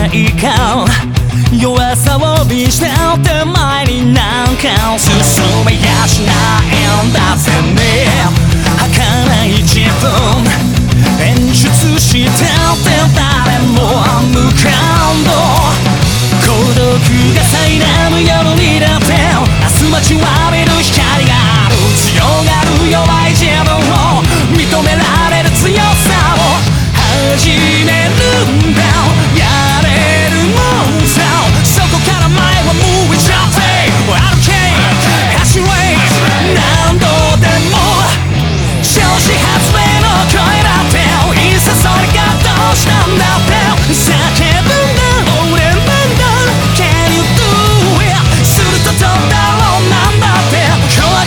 ないか弱さを見失って前になんか進めやしないんだぜ。ね儚い自分。演出してて誰も無感動孤独が最大。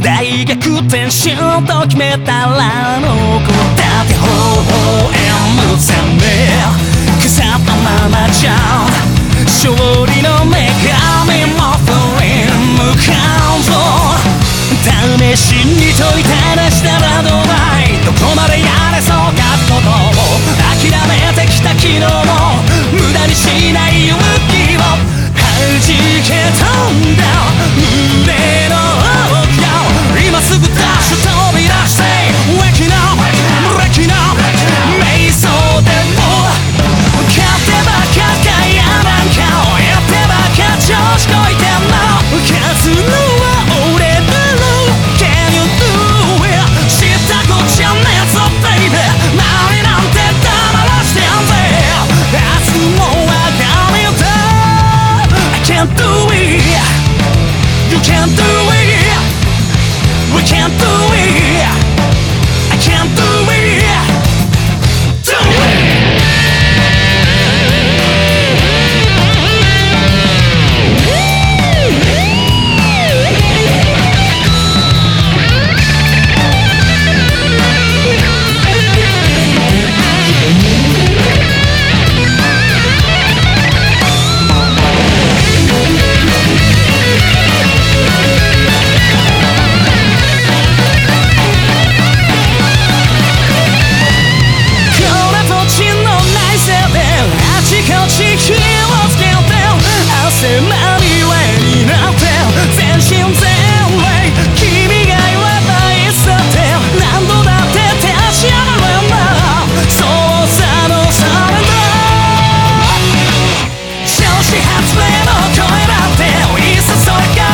大逆転しようと決めたらの子だって微笑むため腐ったままじゃ勝利の女神もフリン向かうぞ試しに解いたらしたらどないどこまでやれそうかことを諦めてきた昨日も夏目の声なんて追い注が